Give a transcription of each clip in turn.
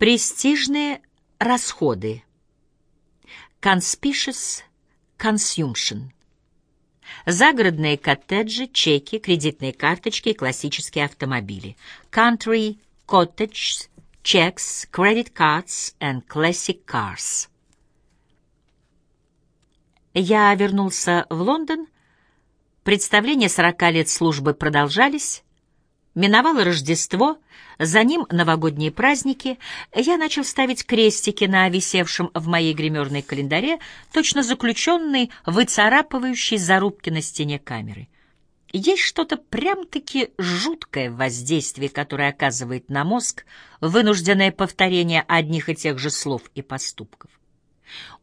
Престижные расходы. Conspicuous consumption. Загородные коттеджи, чеки, кредитные карточки и классические автомобили. Country cottages, checks, credit cards and classic cars. Я вернулся в Лондон. Представления сорока лет службы продолжались. Миновало Рождество, за ним новогодние праздники. Я начал ставить крестики на висевшем в моей гримерной календаре, точно заключенный, выцарапывающий зарубки на стене камеры. Есть что-то прям-таки жуткое в воздействии, которое оказывает на мозг вынужденное повторение одних и тех же слов и поступков.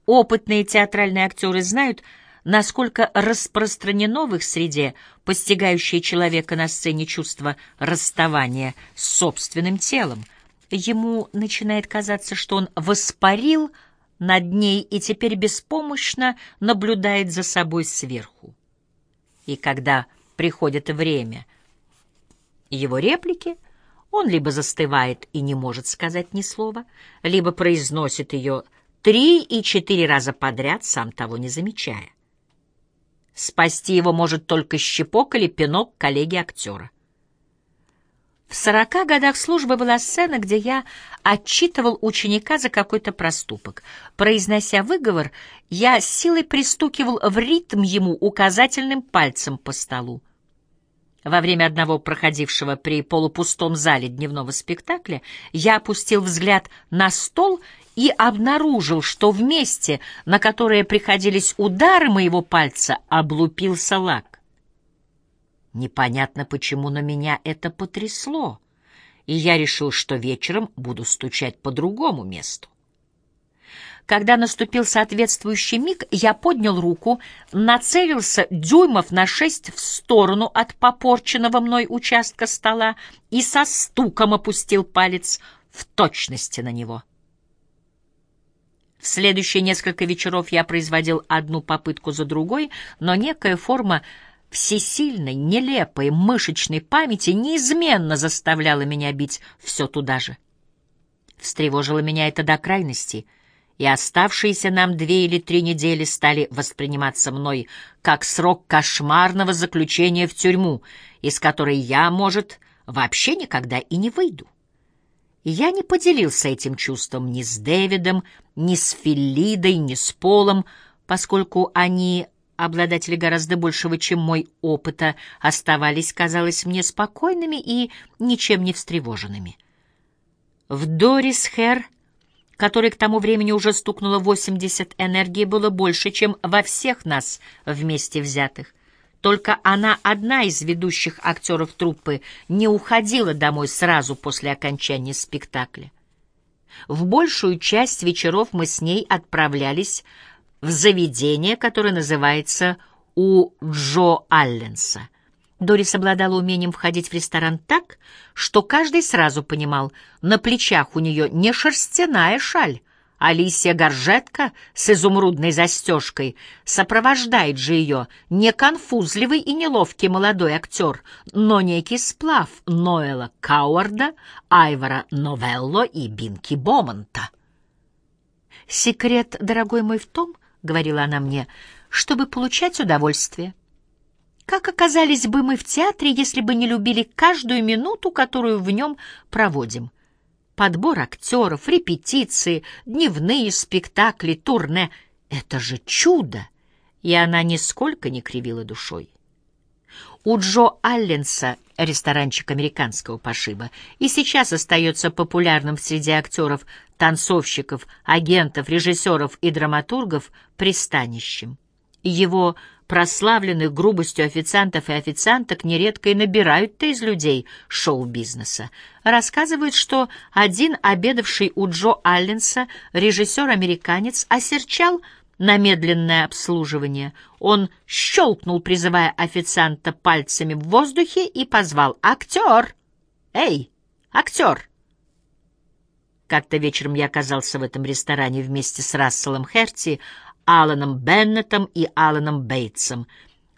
Опытные театральные актеры знают, насколько распространено в их среде постигающее человека на сцене чувство расставания с собственным телом. Ему начинает казаться, что он воспарил над ней и теперь беспомощно наблюдает за собой сверху. И когда приходит время его реплики, он либо застывает и не может сказать ни слова, либо произносит ее три и четыре раза подряд, сам того не замечая. Спасти его может только щепок или пинок коллеги-актера. В сорока годах службы была сцена, где я отчитывал ученика за какой-то проступок. Произнося выговор, я силой пристукивал в ритм ему указательным пальцем по столу. Во время одного проходившего при полупустом зале дневного спектакля я опустил взгляд на стол и обнаружил, что в месте, на которое приходились удары моего пальца, облупился лак. Непонятно почему, но меня это потрясло, и я решил, что вечером буду стучать по другому месту. Когда наступил соответствующий миг, я поднял руку, нацелился дюймов на шесть в сторону от попорченного мной участка стола и со стуком опустил палец в точности на него. В следующие несколько вечеров я производил одну попытку за другой, но некая форма всесильной, нелепой, мышечной памяти неизменно заставляла меня бить все туда же. Встревожило меня это до крайности, и оставшиеся нам две или три недели стали восприниматься мной как срок кошмарного заключения в тюрьму, из которой я, может, вообще никогда и не выйду. Я не поделился этим чувством ни с Дэвидом, ни с Филлидой, ни с Полом, поскольку они, обладатели гораздо большего, чем мой опыта, оставались, казалось мне, спокойными и ничем не встревоженными. В Дорис Хэр, которой к тому времени уже стукнуло 80 энергии, было больше, чем во всех нас вместе взятых. Только она, одна из ведущих актеров труппы, не уходила домой сразу после окончания спектакля. В большую часть вечеров мы с ней отправлялись в заведение, которое называется «У Джо Алленса». Дорис обладала умением входить в ресторан так, что каждый сразу понимал, на плечах у нее не шерстяная шаль, Алисия Горжетка с изумрудной застежкой сопровождает же ее не конфузливый и неловкий молодой актер, но некий сплав Ноэла Кауарда, Айвара Новелло и Бинки Бомонта. «Секрет, дорогой мой, в том, — говорила она мне, — чтобы получать удовольствие. Как оказались бы мы в театре, если бы не любили каждую минуту, которую в нем проводим?» Подбор актеров, репетиции, дневные спектакли, турне — это же чудо! И она нисколько не кривила душой. У Джо Алленса ресторанчик американского пошиба и сейчас остается популярным среди актеров, танцовщиков, агентов, режиссеров и драматургов пристанищем. Его прославленных грубостью официантов и официанток нередко и набирают-то из людей шоу-бизнеса. Рассказывают, что один обедавший у Джо Алленса режиссер-американец осерчал на медленное обслуживание. Он щелкнул, призывая официанта пальцами в воздухе и позвал «Актер! Эй, актер!» Как-то вечером я оказался в этом ресторане вместе с Расселом Херти, Аланом Беннетом и Аланом Бейтсом.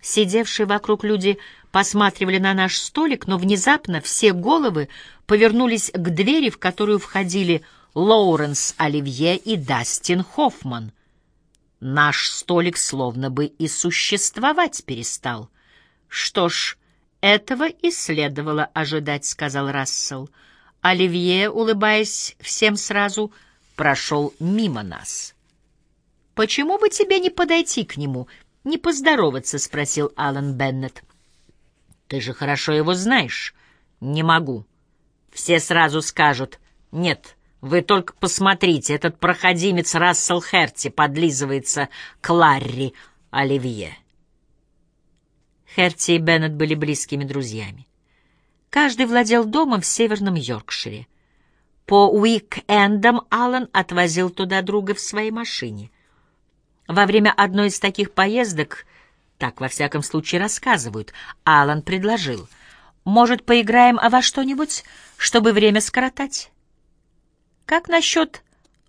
Сидевшие вокруг люди посматривали на наш столик, но внезапно все головы повернулись к двери, в которую входили Лоуренс Оливье и Дастин Хоффман. Наш столик словно бы и существовать перестал. «Что ж, этого и следовало ожидать», — сказал Рассел. Оливье, улыбаясь всем сразу, прошел мимо нас. «Почему бы тебе не подойти к нему, не поздороваться?» — спросил Алан Беннет. «Ты же хорошо его знаешь». «Не могу. Все сразу скажут «нет». Вы только посмотрите, этот проходимец Рассел Херти подлизывается к Ларри Оливье. Херти и Беннет были близкими друзьями. Каждый владел домом в северном Йоркшире. По уик-эндам Аллан отвозил туда друга в своей машине. Во время одной из таких поездок, так во всяком случае рассказывают, Аллан предложил, «Может, поиграем во что-нибудь, чтобы время скоротать?» «Как насчет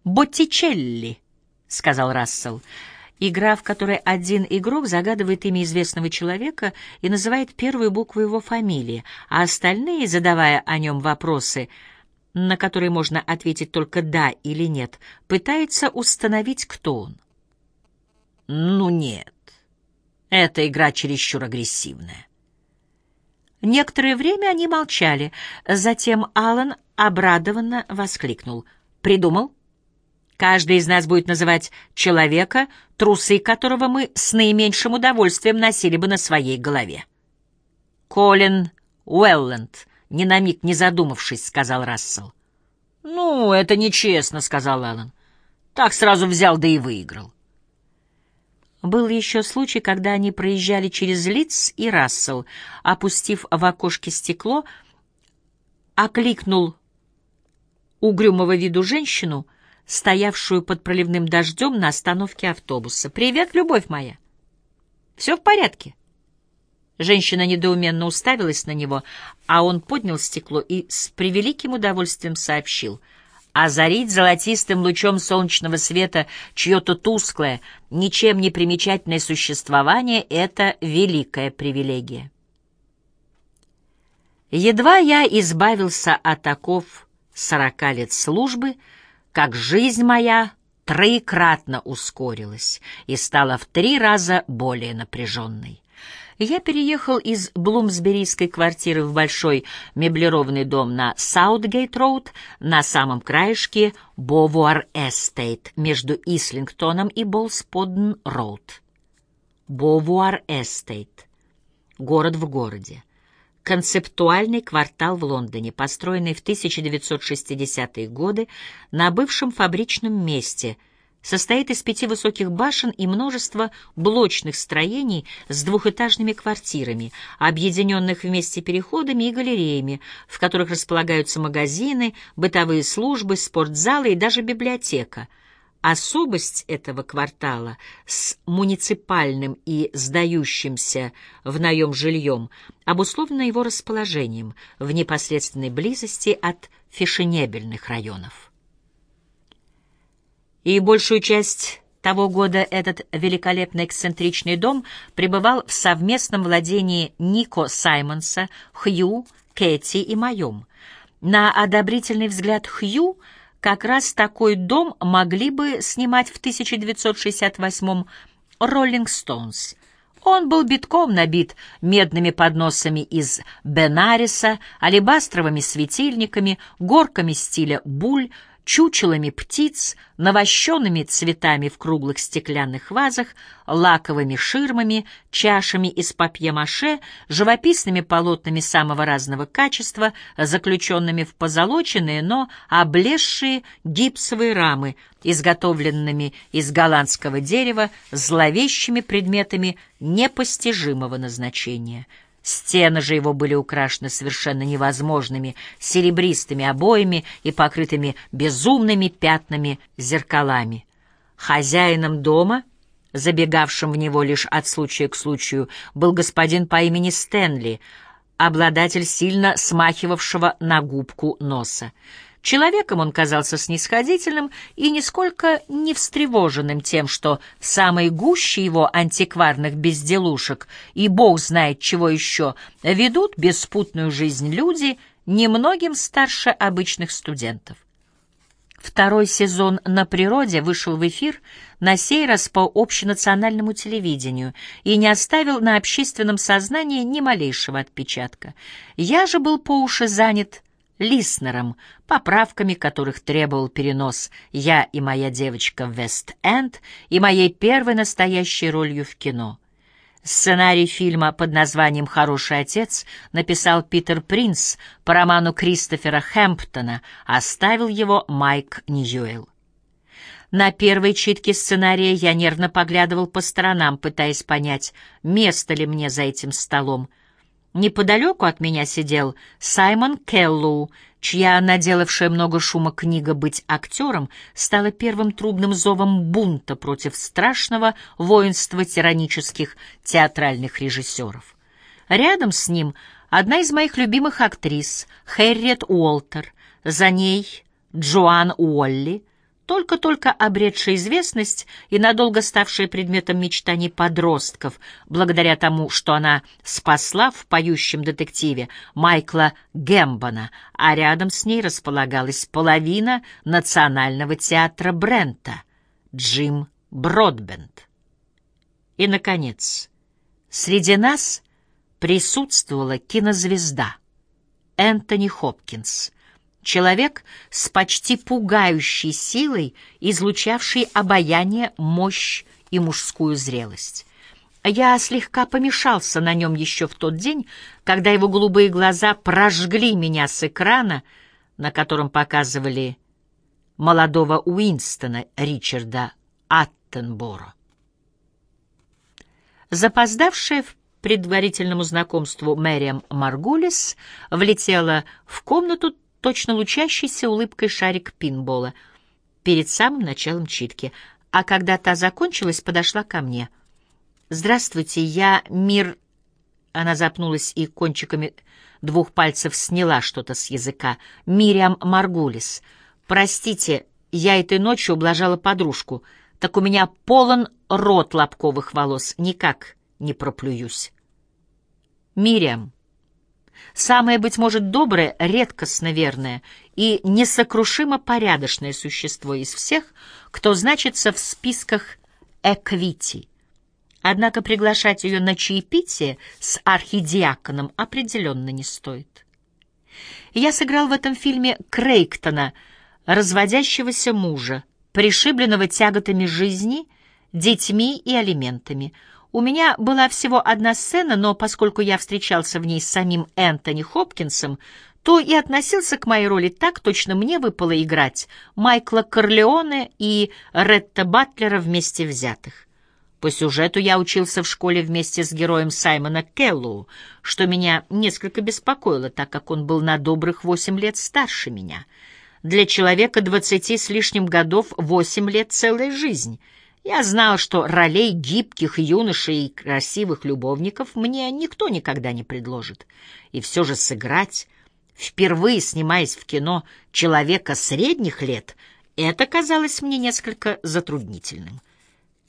Боттичелли?» — сказал Рассел. Игра, в которой один игрок загадывает имя известного человека и называет первую букву его фамилии, а остальные, задавая о нем вопросы, на которые можно ответить только «да» или «нет», пытаются установить, кто он. «Ну нет, эта игра чересчур агрессивная». Некоторое время они молчали, затем Алан обрадованно воскликнул. «Придумал?» Каждый из нас будет называть человека, трусы которого мы с наименьшим удовольствием носили бы на своей голове. «Колин Уэлленд», ни на миг не задумавшись, сказал Рассел. «Ну, это нечестно», — сказал Аллан. «Так сразу взял, да и выиграл». Был еще случай, когда они проезжали через Лиц, и Рассел, опустив в окошке стекло, окликнул угрюмого виду женщину — стоявшую под проливным дождем на остановке автобуса. «Привет, любовь моя!» «Все в порядке?» Женщина недоуменно уставилась на него, а он поднял стекло и с превеликим удовольствием сообщил. Озарить золотистым лучом солнечного света чье-то тусклое, ничем не примечательное существование — это великая привилегия. Едва я избавился от оков сорока лет службы — как жизнь моя троекратно ускорилась и стала в три раза более напряженной. Я переехал из блумсберийской квартиры в большой меблированный дом на Саутгейт-роуд на самом краешке Бовуар-эстейт между Ислингтоном и Болс-Понд-роуд. Бовуар-эстейт. Город в городе концептуальный квартал в Лондоне, построенный в 1960-е годы на бывшем фабричном месте, состоит из пяти высоких башен и множества блочных строений с двухэтажными квартирами, объединенных вместе переходами и галереями, в которых располагаются магазины, бытовые службы, спортзалы и даже библиотека — Особость этого квартала с муниципальным и сдающимся в наем жильем обусловлена его расположением в непосредственной близости от фешенебельных районов. И большую часть того года этот великолепный эксцентричный дом пребывал в совместном владении Нико Саймонса, Хью, Кэти и моем. На одобрительный взгляд Хью – как раз такой дом могли бы снимать в 1968-м «Роллинг Стоунс». Он был битком набит медными подносами из Бенариса, алебастровыми светильниками, горками стиля буль, чучелами птиц, навощенными цветами в круглых стеклянных вазах, лаковыми ширмами, чашами из папье-маше, живописными полотнами самого разного качества, заключенными в позолоченные, но облезшие гипсовые рамы, изготовленными из голландского дерева, зловещими предметами непостижимого назначения — Стены же его были украшены совершенно невозможными серебристыми обоями и покрытыми безумными пятнами зеркалами. Хозяином дома, забегавшим в него лишь от случая к случаю, был господин по имени Стэнли, обладатель сильно смахивавшего на губку носа. Человеком он казался снисходительным и нисколько не встревоженным тем, что в самой гуще его антикварных безделушек и бог знает чего еще ведут беспутную жизнь люди, немногим старше обычных студентов. Второй сезон «На природе» вышел в эфир на сей раз по общенациональному телевидению и не оставил на общественном сознании ни малейшего отпечатка. Я же был по уши занят Лиснером, поправками которых требовал перенос «Я и моя девочка в Вест-Энд» и моей первой настоящей ролью в кино. Сценарий фильма под названием «Хороший отец» написал Питер Принц по роману Кристофера Хэмптона, оставил его Майк Ньюэлл. На первой читке сценария я нервно поглядывал по сторонам, пытаясь понять, место ли мне за этим столом — Неподалеку от меня сидел Саймон Келлоу, чья, наделавшая много шума книга «Быть актером» стала первым трубным зовом бунта против страшного воинства тиранических театральных режиссеров. Рядом с ним одна из моих любимых актрис, Хэрриет Уолтер, за ней Джоан Уолли — только-только обретшая известность и надолго ставшая предметом мечтаний подростков, благодаря тому, что она спасла в поющем детективе Майкла Гэмбона, а рядом с ней располагалась половина Национального театра Брента, Джим Бродбенд. И, наконец, среди нас присутствовала кинозвезда Энтони Хопкинс — Человек с почти пугающей силой, излучавший обаяние, мощь и мужскую зрелость. Я слегка помешался на нем еще в тот день, когда его голубые глаза прожгли меня с экрана, на котором показывали молодого Уинстона Ричарда Аттенборо. Запоздавшая в предварительному знакомству Мэриам Маргулис влетела в комнату точно лучащийся улыбкой шарик пинбола перед самым началом читки, а когда та закончилась, подошла ко мне. «Здравствуйте, я Мир...» Она запнулась и кончиками двух пальцев сняла что-то с языка. «Мириам Маргулис. Простите, я этой ночью ублажала подружку. Так у меня полон рот лобковых волос. Никак не проплююсь». «Мириам...» Самое, быть может, доброе, редкостно верное и несокрушимо порядочное существо из всех, кто значится в списках «эквити». Однако приглашать ее на чаепитие с архидиаконом определенно не стоит. Я сыграл в этом фильме Крейктона, разводящегося мужа, пришибленного тяготами жизни, детьми и алиментами — у меня была всего одна сцена, но поскольку я встречался в ней с самим Энтони Хопкинсом, то и относился к моей роли так, точно мне выпало играть Майкла Корлеоне и Ретта Батлера вместе взятых. По сюжету я учился в школе вместе с героем Саймона Келлоу, что меня несколько беспокоило, так как он был на добрых восемь лет старше меня. Для человека двадцати с лишним годов восемь лет — целая жизнь — я знал, что ролей гибких юношей и красивых любовников мне никто никогда не предложит. И все же сыграть, впервые снимаясь в кино человека средних лет, это казалось мне несколько затруднительным.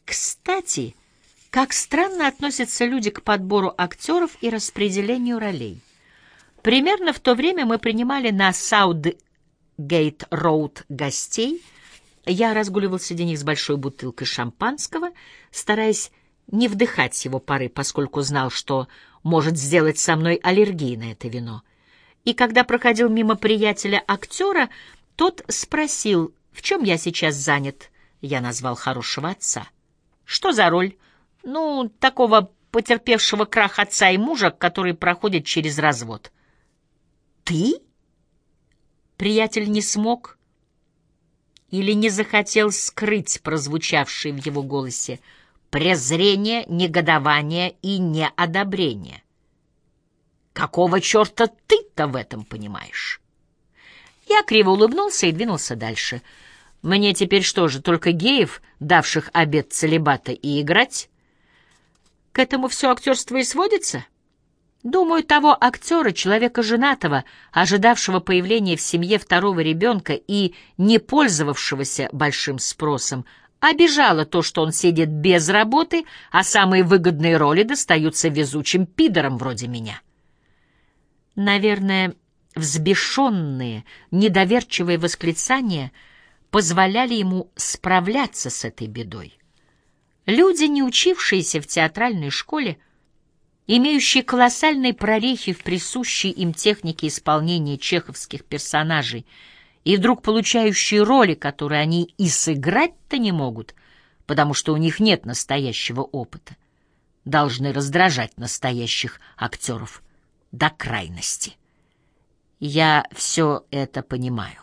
Кстати, как странно относятся люди к подбору актеров и распределению ролей. Примерно в то время мы принимали на Саудгейт-Роуд гостей — я разгуливал среди них с большой бутылкой шампанского, стараясь не вдыхать его пары, поскольку знал, что может сделать со мной аллергию на это вино. И когда проходил мимо приятеля-актера, тот спросил, в чем я сейчас занят. Я назвал хорошего отца. Что за роль? Ну, такого потерпевшего крах отца и мужа, который проходит через развод. Ты? Приятель не смог или не захотел скрыть прозвучавшее в его голосе презрение, негодование и неодобрение. «Какого черта ты-то в этом понимаешь?» Я криво улыбнулся и двинулся дальше. «Мне теперь что же, только геев, давших обед целебата, и играть?» «К этому все актерство и сводится?» Думаю, того актера, человека женатого, ожидавшего появления в семье второго ребенка и не пользовавшегося большим спросом, обижало то, что он сидит без работы, а самые выгодные роли достаются везучим пидорам вроде меня. Наверное, взбешенные, недоверчивые восклицания позволяли ему справляться с этой бедой. Люди, не учившиеся в театральной школе, — имеющие колоссальные прорехи в присущей им технике исполнения чеховских персонажей, и вдруг получающие роли, которые они и сыграть-то не могут, потому что у них нет настоящего опыта, должны раздражать настоящих актеров до крайности. Я все это понимаю.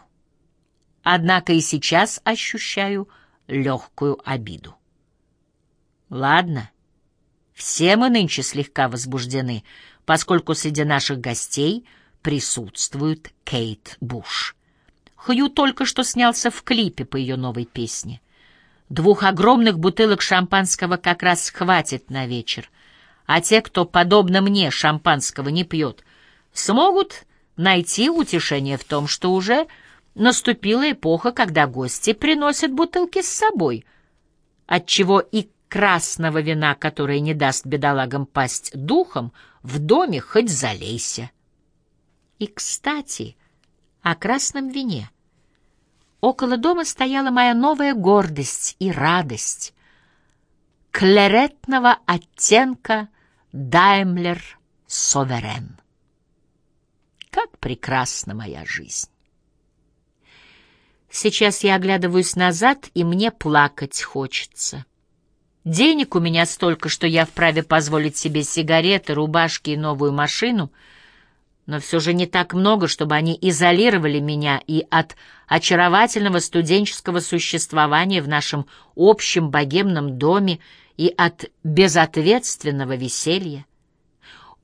Однако и сейчас ощущаю легкую обиду. Ладно, — все мы нынче слегка возбуждены, поскольку среди наших гостей присутствует Кейт Буш. Хью только что снялся в клипе по ее новой песне. Двух огромных бутылок шампанского как раз хватит на вечер, а те, кто, подобно мне, шампанского не пьет, смогут найти утешение в том, что уже наступила эпоха, когда гости приносят бутылки с собой, отчего и красного вина, которое не даст бедолагам пасть духом, в доме хоть залейся. И, кстати, о красном вине. Около дома стояла моя новая гордость и радость. Клеретного оттенка Даймлер Соверен. Как прекрасна моя жизнь! Сейчас я оглядываюсь назад, и мне плакать хочется. Денег у меня столько, что я вправе позволить себе сигареты, рубашки и новую машину, но все же не так много, чтобы они изолировали меня и от очаровательного студенческого существования в нашем общем богемном доме, и от безответственного веселья.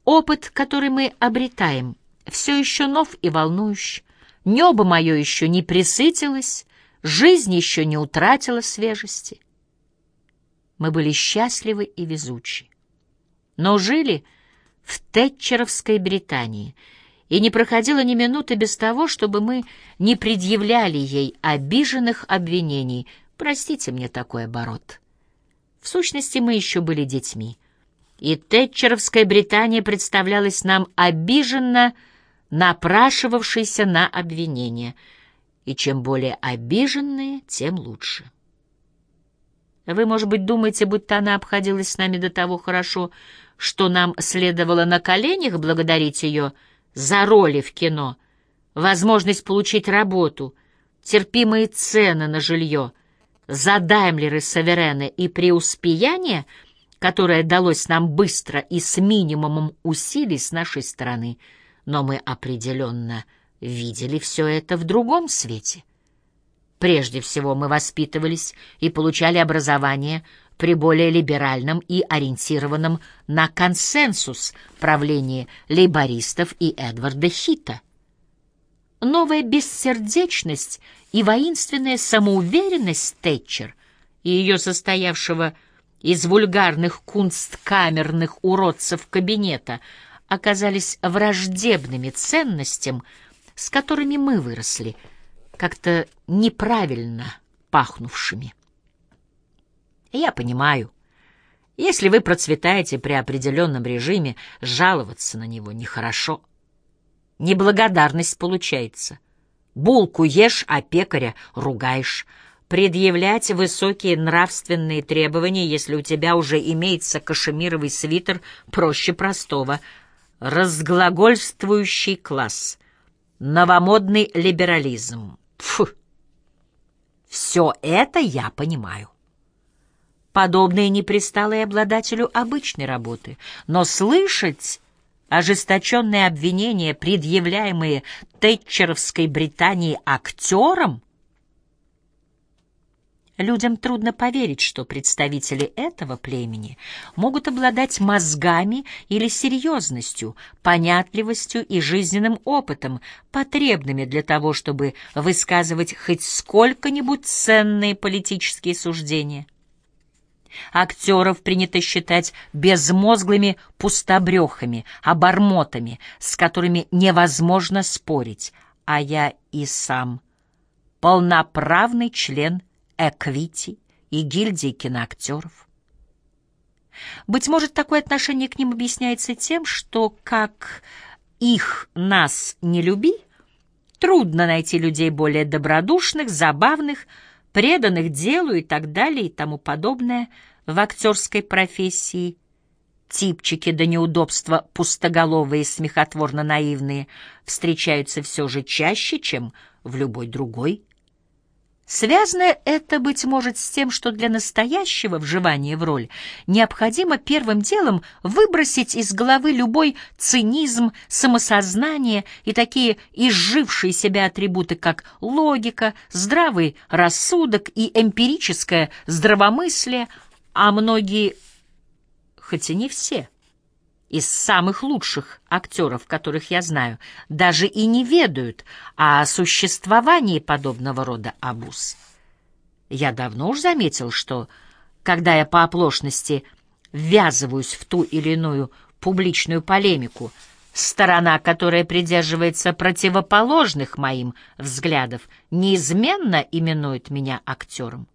Опыт, который мы обретаем, все еще нов и волнующий. Небо мое еще не присытилось, жизнь еще не утратила свежести. Мы были счастливы и везучи. Но жили в Тэтчеровской Британии, и не проходило ни минуты без того, чтобы мы не предъявляли ей обиженных обвинений. Простите мне такой оборот. В сущности, мы еще были детьми, и Тэтчеровская Британия представлялась нам обиженно напрашивавшейся на обвинение, и чем более обиженные, тем лучше. Вы, может быть, думаете, будто она обходилась с нами до того хорошо, что нам следовало на коленях благодарить ее за роли в кино, возможность получить работу, терпимые цены на жилье, за Даймлеры Саверены и преуспеяние, которое далось нам быстро и с минимумом усилий с нашей стороны, но мы определенно видели все это в другом свете. Прежде всего мы воспитывались и получали образование при более либеральном и ориентированном на консенсус правлении лейбористов и Эдварда Хита. Новая бессердечность и воинственная самоуверенность Тэтчер и ее состоявшего из вульгарных кунсткамерных уродцев кабинета оказались враждебными ценностям, с которыми мы выросли — как-то неправильно пахнувшими. Я понимаю, если вы процветаете при определенном режиме, жаловаться на него нехорошо. Неблагодарность получается. Булку ешь, а пекаря ругаешь. Предъявлять высокие нравственные требования, если у тебя уже имеется кашемировый свитер, проще простого. Разглагольствующий класс. Новомодный либерализм Фу! Все это я понимаю. Подобное не пристало и обладателю обычной работы, но слышать ожесточенные обвинения, предъявляемые Тэтчеровской Британии актерам, Людям трудно поверить, что представители этого племени могут обладать мозгами или серьезностью, понятливостью и жизненным опытом, потребными для того, чтобы высказывать хоть сколько-нибудь ценные политические суждения. Актеров принято считать безмозглыми пустобрехами, обормотами, с которыми невозможно спорить, а я и сам полноправный член Эквити и гильдии киноактеров. Быть может, такое отношение к ним объясняется тем, что, как их нас не люби, трудно найти людей более добродушных, забавных, преданных делу и так далее и тому подобное в актерской профессии. Типчики до неудобства пустоголовые и смехотворно-наивные встречаются все же чаще, чем в любой другой Связано это, быть может, с тем, что для настоящего вживания в роль необходимо первым делом выбросить из головы любой цинизм, самосознание и такие изжившие себя атрибуты, как логика, здравый рассудок и эмпирическое здравомыслие, а многие, хоть и не все, из самых лучших актеров, которых я знаю, даже и не ведают о существовании подобного рода обуз. Я давно уж заметил, что, когда я по оплошности ввязываюсь в ту или иную публичную полемику, сторона, которая придерживается противоположных моим взглядов, неизменно именует меня актером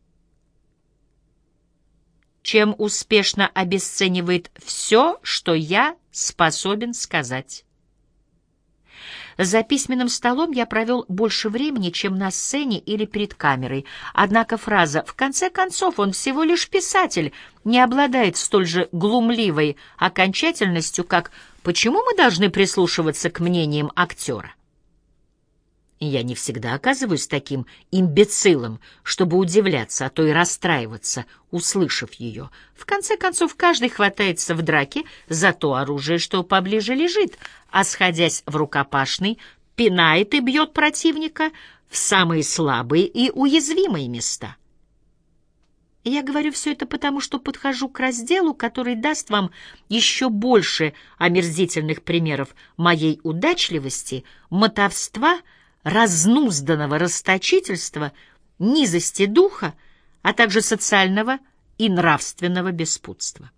чем успешно обесценивает все, что я способен сказать. За письменным столом я провел больше времени, чем на сцене или перед камерой. Однако фраза «в конце концов он всего лишь писатель» не обладает столь же глумливой окончательностью, как «почему мы должны прислушиваться к мнениям актера?» Я не всегда оказываюсь таким имбецилом, чтобы удивляться, а то и расстраиваться, услышав ее. В конце концов, каждый хватается в драке за то оружие, что поближе лежит, а, сходясь в рукопашный, пинает и бьет противника в самые слабые и уязвимые места. Я говорю все это потому, что подхожу к разделу, который даст вам еще больше омерзительных примеров моей удачливости, мотовства — разнузданного расточительства, низости духа, а также социального и нравственного беспутства.